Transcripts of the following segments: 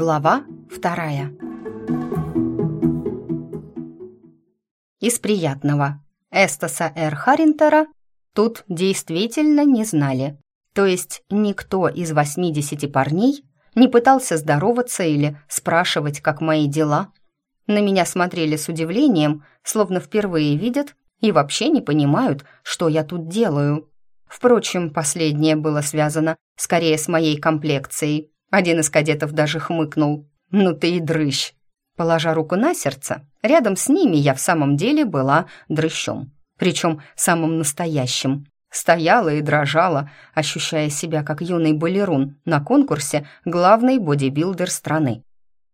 Глава вторая. Из приятного. Эстаса Эр Харинтера тут действительно не знали. То есть никто из 80 парней не пытался здороваться или спрашивать, как мои дела. На меня смотрели с удивлением, словно впервые видят и вообще не понимают, что я тут делаю. Впрочем, последнее было связано скорее с моей комплекцией. Один из кадетов даже хмыкнул. «Ну ты и дрыщ!» Положа руку на сердце, рядом с ними я в самом деле была дрыщом. Причем самым настоящим. Стояла и дрожала, ощущая себя как юный балерун на конкурсе главный бодибилдер страны.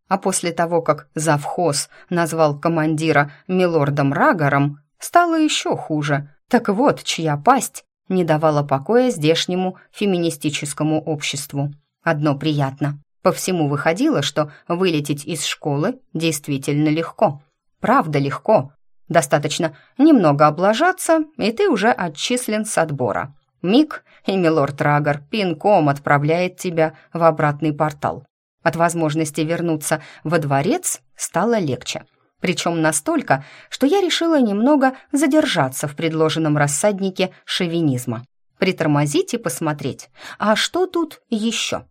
А после того, как завхоз назвал командира милордом Рагаром, стало еще хуже. Так вот, чья пасть не давала покоя здешнему феминистическому обществу. Одно приятно. По всему выходило, что вылететь из школы действительно легко. Правда легко. Достаточно немного облажаться, и ты уже отчислен с отбора. Миг, и милорд Рагор пинком отправляет тебя в обратный портал. От возможности вернуться во дворец стало легче. Причем настолько, что я решила немного задержаться в предложенном рассаднике шовинизма. Притормозить и посмотреть, а что тут еще?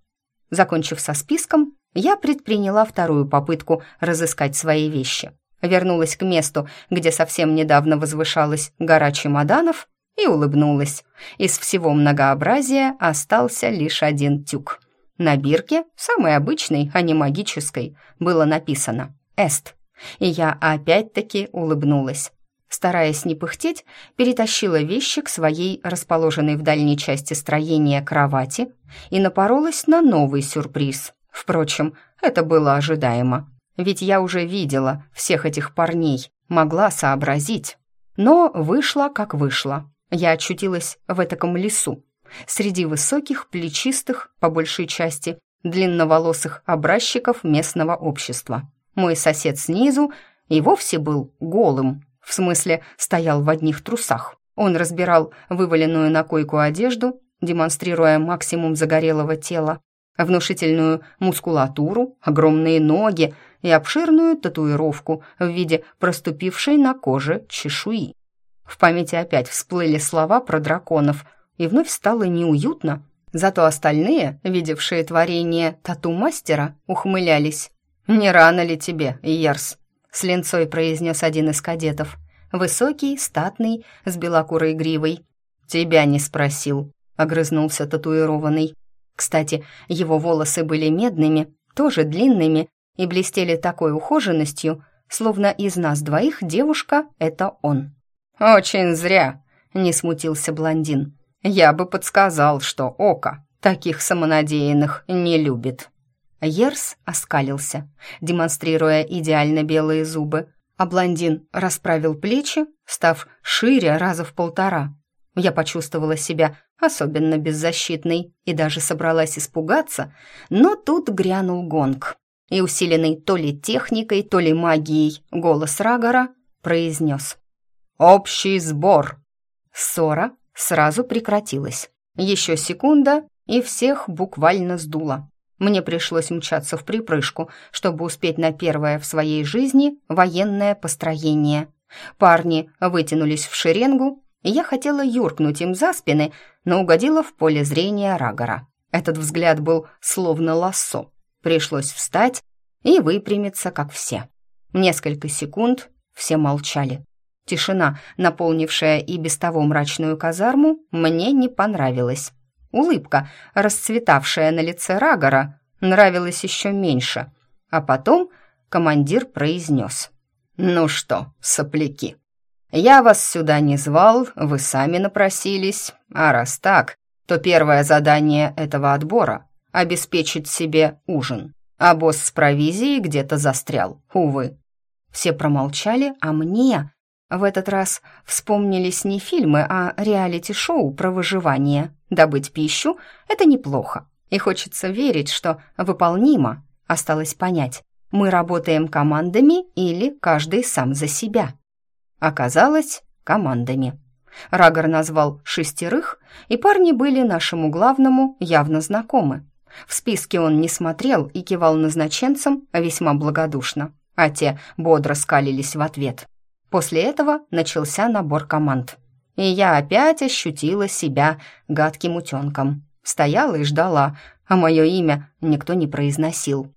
Закончив со списком, я предприняла вторую попытку разыскать свои вещи. Вернулась к месту, где совсем недавно возвышалась гора чемоданов, и улыбнулась. Из всего многообразия остался лишь один тюк. На бирке, самой обычной, а не магической, было написано «Эст». И я опять-таки улыбнулась. Стараясь не пыхтеть, перетащила вещи к своей расположенной в дальней части строения кровати и напоролась на новый сюрприз. Впрочем, это было ожидаемо. Ведь я уже видела всех этих парней, могла сообразить. Но вышло, как вышло. Я очутилась в этаком лесу, среди высоких, плечистых, по большей части, длинноволосых образчиков местного общества. Мой сосед снизу и вовсе был голым, в смысле, стоял в одних трусах. Он разбирал вываленную на койку одежду, демонстрируя максимум загорелого тела, внушительную мускулатуру, огромные ноги и обширную татуировку в виде проступившей на коже чешуи. В памяти опять всплыли слова про драконов, и вновь стало неуютно. Зато остальные, видевшие творение тату-мастера, ухмылялись. «Не рано ли тебе, Ярс?» С линцой произнес один из кадетов. Высокий, статный, с белокурой гривой. «Тебя не спросил», — огрызнулся татуированный. Кстати, его волосы были медными, тоже длинными, и блестели такой ухоженностью, словно из нас двоих девушка — это он. «Очень зря», — не смутился блондин. «Я бы подсказал, что око таких самонадеянных не любит». Ерс оскалился, демонстрируя идеально белые зубы, а блондин расправил плечи, став шире раза в полтора. Я почувствовала себя особенно беззащитной и даже собралась испугаться, но тут грянул гонг, и усиленный то ли техникой, то ли магией голос Рагора произнес «Общий сбор!». Ссора сразу прекратилась. Еще секунда, и всех буквально сдуло. Мне пришлось мчаться в припрыжку, чтобы успеть на первое в своей жизни военное построение. Парни вытянулись в шеренгу, и я хотела юркнуть им за спины, но угодила в поле зрения Рагора. Этот взгляд был словно лассо. Пришлось встать и выпрямиться, как все. Несколько секунд все молчали. Тишина, наполнившая и без того мрачную казарму, мне не понравилась. Улыбка, расцветавшая на лице Рагора, нравилась еще меньше. А потом командир произнес. «Ну что, сопляки, я вас сюда не звал, вы сами напросились, а раз так, то первое задание этого отбора — обеспечить себе ужин. А босс с провизией где-то застрял, увы». Все промолчали, а мне в этот раз вспомнились не фильмы, а реалити-шоу про выживание. Добыть пищу — это неплохо. И хочется верить, что выполнимо. Осталось понять, мы работаем командами или каждый сам за себя. Оказалось, командами. Рагор назвал шестерых, и парни были нашему главному явно знакомы. В списке он не смотрел и кивал назначенцам весьма благодушно, а те бодро скалились в ответ. После этого начался набор команд. И я опять ощутила себя гадким утенком. Стояла и ждала, а мое имя никто не произносил.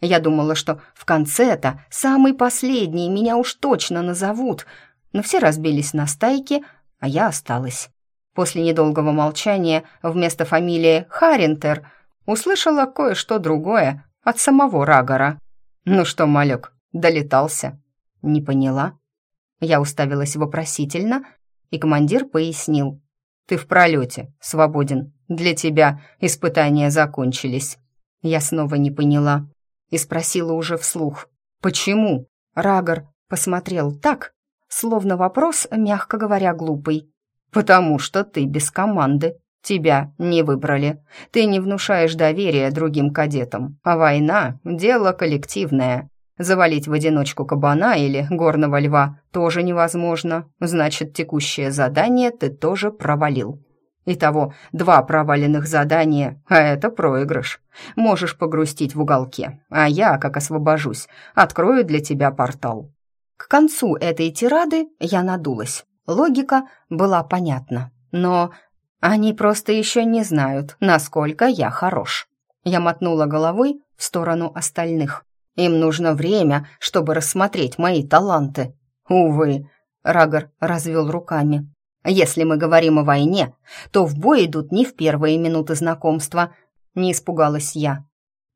Я думала, что в конце-то, самый последний, меня уж точно назовут, но все разбились на стайки, а я осталась. После недолгого молчания вместо фамилии Харинтер услышала кое-что другое от самого Рагора. «Ну что, малек, долетался?» «Не поняла». Я уставилась вопросительно, и командир пояснил. «Ты в пролете, свободен. Для тебя испытания закончились». Я снова не поняла и спросила уже вслух. «Почему?» Рагор посмотрел так, словно вопрос, мягко говоря, глупый. «Потому что ты без команды. Тебя не выбрали. Ты не внушаешь доверия другим кадетам. А война — дело коллективное. Завалить в одиночку кабана или горного льва тоже невозможно. Значит, текущее задание ты тоже провалил. Итого два проваленных задания, а это проигрыш. Можешь погрустить в уголке, а я, как освобожусь, открою для тебя портал». К концу этой тирады я надулась. Логика была понятна, но они просто еще не знают, насколько я хорош. Я мотнула головой в сторону остальных. Им нужно время, чтобы рассмотреть мои таланты. Увы, Рагор развел руками. Если мы говорим о войне, то в бой идут не в первые минуты знакомства, не испугалась я.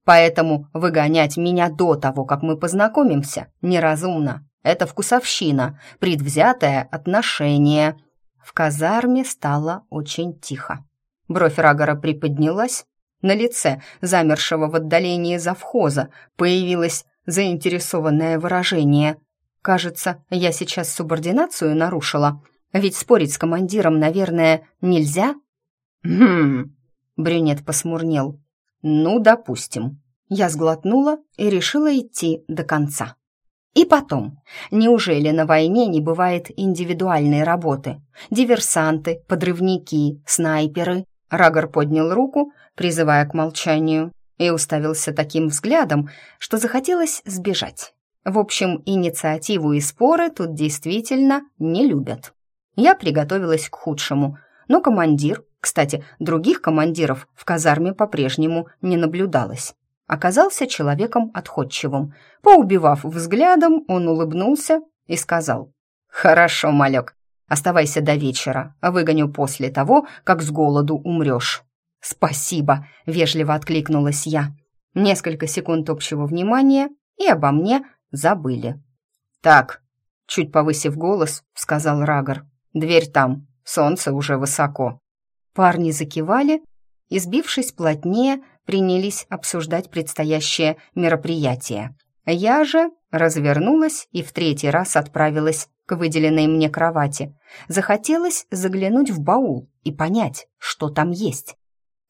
Поэтому выгонять меня до того, как мы познакомимся, неразумно. Это вкусовщина, предвзятое отношение. В казарме стало очень тихо. Бровь Рагора приподнялась, на лице, замершего в отдалении завхоза, появилось заинтересованное выражение. Кажется, я сейчас субординацию нарушила, ведь спорить с командиром, наверное, нельзя? Хм. Брюнет посмурнел. Ну, допустим. Я сглотнула и решила идти до конца. И потом, неужели на войне не бывает индивидуальной работы? Диверсанты, подрывники, снайперы. Рагор поднял руку, призывая к молчанию, и уставился таким взглядом, что захотелось сбежать. В общем, инициативу и споры тут действительно не любят. Я приготовилась к худшему, но командир, кстати, других командиров в казарме по-прежнему не наблюдалось, оказался человеком отходчивым. Поубивав взглядом, он улыбнулся и сказал, «Хорошо, малек, оставайся до вечера, а выгоню после того, как с голоду умрешь». «Спасибо», — вежливо откликнулась я. Несколько секунд общего внимания, и обо мне забыли. «Так», — чуть повысив голос, сказал Рагор, Дверь там, солнце уже высоко». Парни закивали и, сбившись плотнее, принялись обсуждать предстоящее мероприятие. Я же развернулась и в третий раз отправилась к выделенной мне кровати. Захотелось заглянуть в баул и понять, что там есть.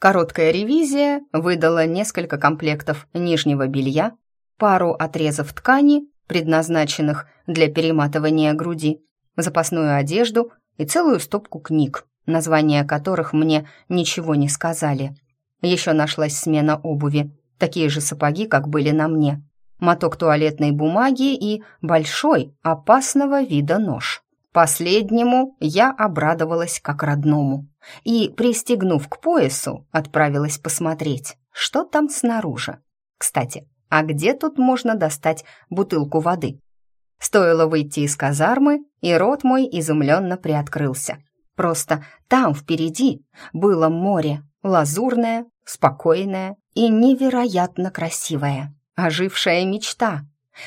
Короткая ревизия выдала несколько комплектов нижнего белья, пару отрезов ткани, предназначенных для перематывания груди, запасную одежду и целую стопку книг, названия которых мне ничего не сказали. Еще нашлась смена обуви, такие же сапоги, как были на мне, моток туалетной бумаги и большой, опасного вида нож. Последнему я обрадовалась как родному и, пристегнув к поясу, отправилась посмотреть, что там снаружи. Кстати, а где тут можно достать бутылку воды? Стоило выйти из казармы, и рот мой изумленно приоткрылся. Просто там впереди было море, лазурное, спокойное и невероятно красивое. Ожившая мечта.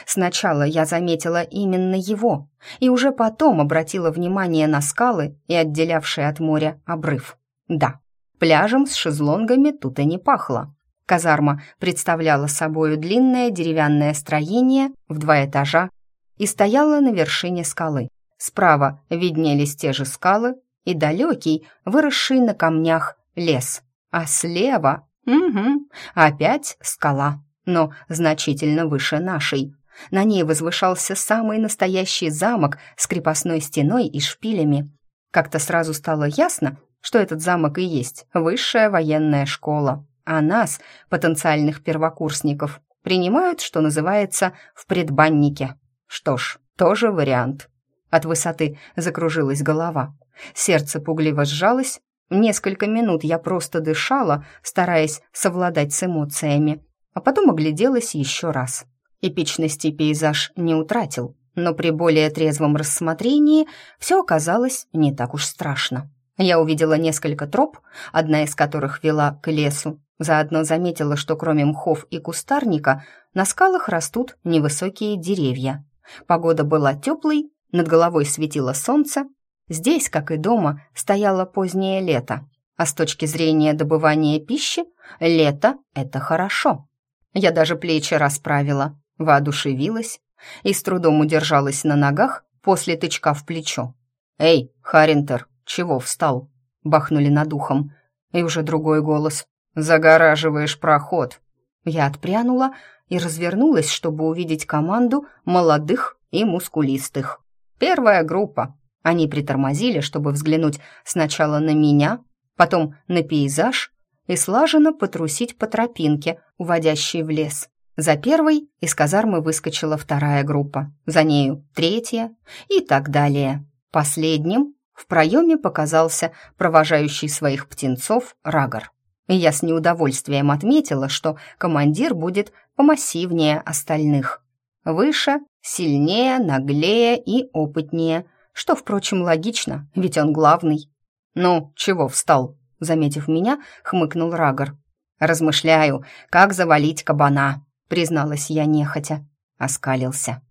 Сначала я заметила именно его, и уже потом обратила внимание на скалы и отделявший от моря обрыв. Да, пляжем с шезлонгами тут и не пахло. Казарма представляла собою длинное деревянное строение в два этажа и стояла на вершине скалы. Справа виднелись те же скалы и далекий, выросший на камнях, лес. А слева, угу, опять скала, но значительно выше нашей. На ней возвышался самый настоящий замок с крепостной стеной и шпилями. Как-то сразу стало ясно, что этот замок и есть высшая военная школа. а нас, потенциальных первокурсников, принимают, что называется, в предбаннике. Что ж, тоже вариант. От высоты закружилась голова. Сердце пугливо сжалось. Несколько минут я просто дышала, стараясь совладать с эмоциями, а потом огляделась еще раз. Эпичности пейзаж не утратил, но при более трезвом рассмотрении все оказалось не так уж страшно. Я увидела несколько троп, одна из которых вела к лесу. Заодно заметила, что кроме мхов и кустарника на скалах растут невысокие деревья. Погода была теплой, над головой светило солнце. Здесь, как и дома, стояло позднее лето. А с точки зрения добывания пищи, лето — это хорошо. Я даже плечи расправила, воодушевилась и с трудом удержалась на ногах после тычка в плечо. «Эй, Харинтер, чего встал?» — бахнули над ухом. И уже другой голос. «Загораживаешь проход». Я отпрянула и развернулась, чтобы увидеть команду молодых и мускулистых. Первая группа. Они притормозили, чтобы взглянуть сначала на меня, потом на пейзаж и слаженно потрусить по тропинке, уводящей в лес. За первой из казармы выскочила вторая группа, за нею третья и так далее. Последним в проеме показался провожающий своих птенцов Рагор. И я с неудовольствием отметила, что командир будет помассивнее остальных. Выше, сильнее, наглее и опытнее, что, впрочем, логично, ведь он главный. «Ну, чего встал?» Заметив меня, хмыкнул Рагор. «Размышляю, как завалить кабана», призналась я нехотя. Оскалился.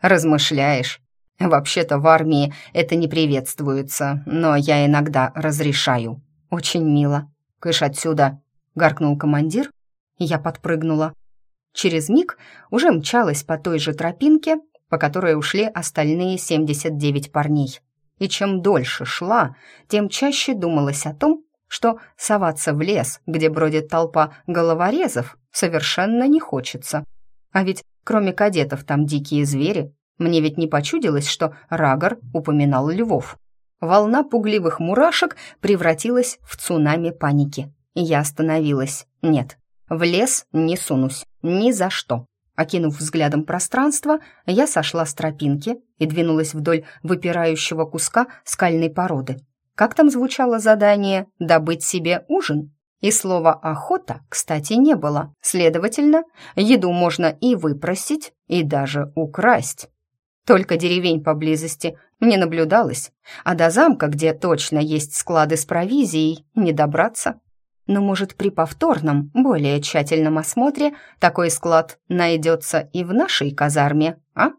«Размышляешь? Вообще-то в армии это не приветствуется, но я иногда разрешаю. Очень мило. Кыш отсюда!» — гаркнул командир, я подпрыгнула. Через миг уже мчалась по той же тропинке, по которой ушли остальные 79 парней. И чем дольше шла, тем чаще думалось о том, что соваться в лес, где бродит толпа головорезов, совершенно не хочется. А ведь кроме кадетов там дикие звери. Мне ведь не почудилось, что Рагор упоминал львов. Волна пугливых мурашек превратилась в цунами паники. Я остановилась. Нет, в лес не сунусь. Ни за что. Окинув взглядом пространство, я сошла с тропинки и двинулась вдоль выпирающего куска скальной породы. Как там звучало задание «добыть себе ужин»? И слова «охота», кстати, не было. Следовательно, еду можно и выпросить, и даже украсть. Только деревень поблизости не наблюдалось, а до замка, где точно есть склады с провизией, не добраться. Но, может, при повторном, более тщательном осмотре такой склад найдется и в нашей казарме, а?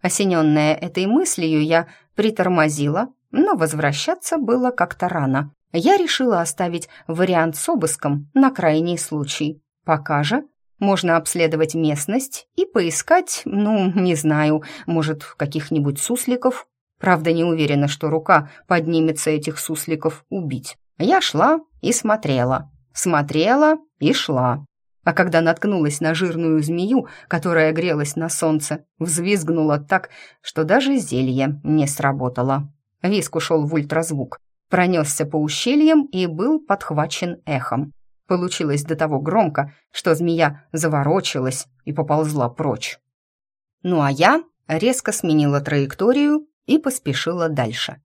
Осененная этой мыслью, я притормозила, но возвращаться было как-то рано. Я решила оставить вариант с обыском на крайний случай. Пока же можно обследовать местность и поискать, ну, не знаю, может, каких-нибудь сусликов. Правда, не уверена, что рука поднимется этих сусликов убить. Я шла и смотрела, смотрела и шла. А когда наткнулась на жирную змею, которая грелась на солнце, взвизгнула так, что даже зелье не сработало. Виск ушел в ультразвук, пронесся по ущельям и был подхвачен эхом. Получилось до того громко, что змея заворочилась и поползла прочь. Ну а я резко сменила траекторию и поспешила дальше.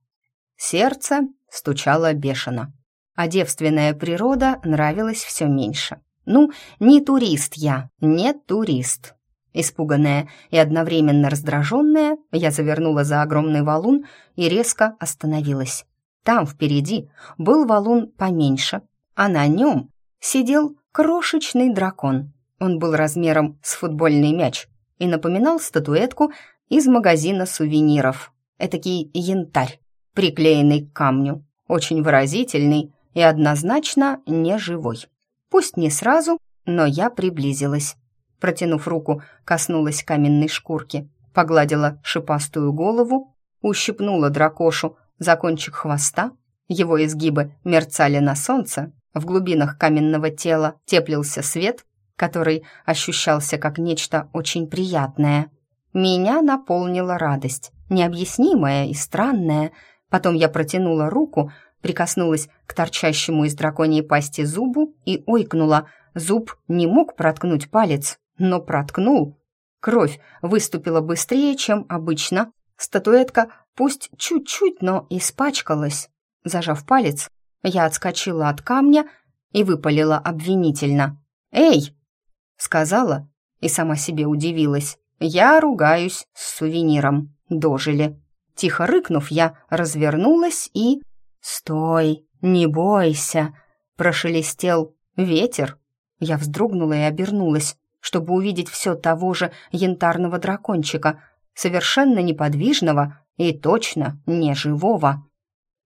Сердце стучало бешено, а девственная природа нравилась все меньше. Ну, не турист я, не турист. Испуганная и одновременно раздраженная, я завернула за огромный валун и резко остановилась. Там впереди был валун поменьше, а на нем сидел крошечный дракон. Он был размером с футбольный мяч и напоминал статуэтку из магазина сувениров. Этакий янтарь, приклеенный к камню, очень выразительный и однозначно не живой. Пусть не сразу, но я приблизилась. Протянув руку, коснулась каменной шкурки, погладила шипастую голову, ущипнула дракошу за кончик хвоста. Его изгибы мерцали на солнце, в глубинах каменного тела теплился свет, который ощущался как нечто очень приятное. Меня наполнила радость, необъяснимая и странная. Потом я протянула руку прикоснулась к торчащему из драконьей пасти зубу и ойкнула. Зуб не мог проткнуть палец, но проткнул. Кровь выступила быстрее, чем обычно. Статуэтка пусть чуть-чуть, но испачкалась. Зажав палец, я отскочила от камня и выпалила обвинительно. «Эй!» — сказала и сама себе удивилась. «Я ругаюсь с сувениром. Дожили». Тихо рыкнув, я развернулась и... «Стой, не бойся!» — прошелестел ветер. Я вздрогнула и обернулась, чтобы увидеть все того же янтарного дракончика, совершенно неподвижного и точно не живого.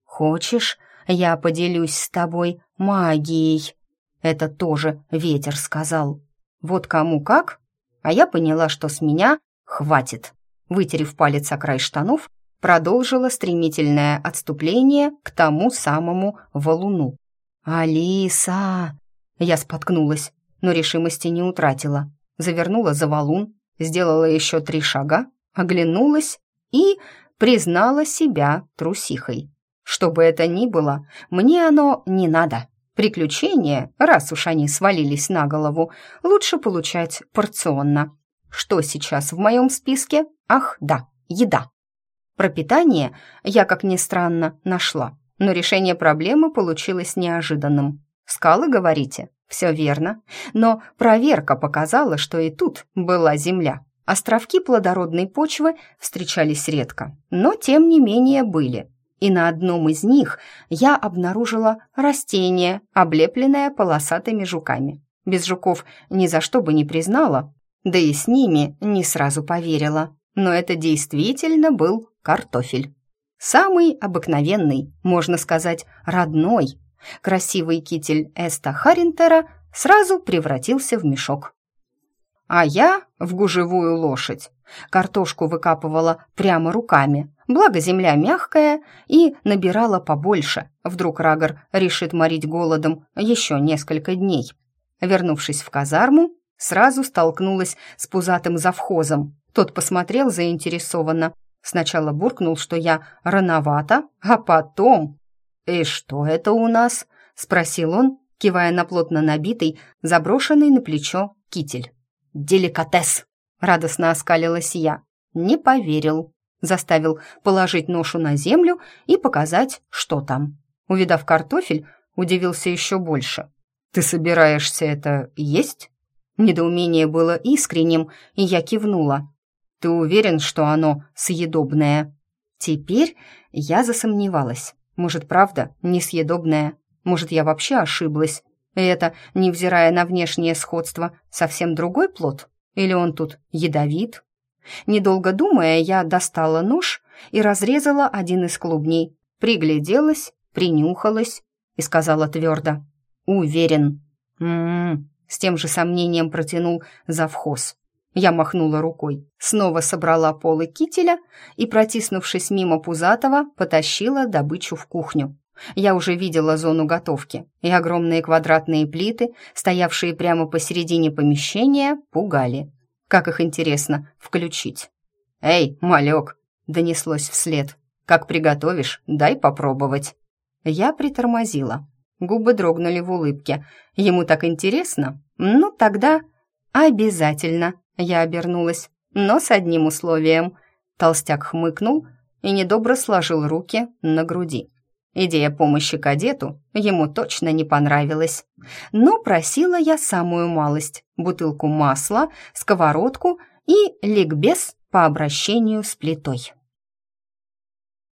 «Хочешь, я поделюсь с тобой магией?» Это тоже ветер сказал. Вот кому как, а я поняла, что с меня хватит. Вытерев палец о край штанов, продолжила стремительное отступление к тому самому валуну. «Алиса!» Я споткнулась, но решимости не утратила. Завернула за валун, сделала еще три шага, оглянулась и признала себя трусихой. Что бы это ни было, мне оно не надо. Приключения, раз уж они свалились на голову, лучше получать порционно. Что сейчас в моем списке? Ах, да, еда. Пропитание я, как ни странно, нашла, но решение проблемы получилось неожиданным. Скалы, говорите? Все верно. Но проверка показала, что и тут была земля. Островки плодородной почвы встречались редко, но тем не менее были. И на одном из них я обнаружила растение, облепленное полосатыми жуками. Без жуков ни за что бы не признала, да и с ними не сразу поверила. Но это действительно был картофель. Самый обыкновенный, можно сказать, родной. Красивый китель Эста Харинтера сразу превратился в мешок. А я в гужевую лошадь. Картошку выкапывала прямо руками, благо земля мягкая, и набирала побольше. Вдруг Рагор решит морить голодом еще несколько дней. Вернувшись в казарму, сразу столкнулась с пузатым завхозом. Тот посмотрел заинтересованно, Сначала буркнул, что я рановато, а потом... «И что это у нас?» — спросил он, кивая на плотно набитый, заброшенный на плечо китель. «Деликатес!» — радостно оскалилась я. Не поверил. Заставил положить ношу на землю и показать, что там. Увидав картофель, удивился еще больше. «Ты собираешься это есть?» Недоумение было искренним, и я кивнула. Ты уверен, что оно съедобное?» Теперь я засомневалась. Может, правда, несъедобное? Может, я вообще ошиблась? И это, невзирая на внешнее сходство, совсем другой плод? Или он тут ядовит? Недолго думая, я достала нож и разрезала один из клубней, пригляделась, принюхалась и сказала твердо «Уверен». «М-м-м», с тем же сомнением протянул завхоз. Я махнула рукой, снова собрала полы кителя и, протиснувшись мимо Пузатого, потащила добычу в кухню. Я уже видела зону готовки, и огромные квадратные плиты, стоявшие прямо посередине помещения, пугали. Как их интересно включить. «Эй, малек!» — донеслось вслед. «Как приготовишь, дай попробовать». Я притормозила. Губы дрогнули в улыбке. Ему так интересно? Ну, тогда обязательно. Я обернулась, но с одним условием. Толстяк хмыкнул и недобро сложил руки на груди. Идея помощи кадету ему точно не понравилась. Но просила я самую малость – бутылку масла, сковородку и ликбез по обращению с плитой.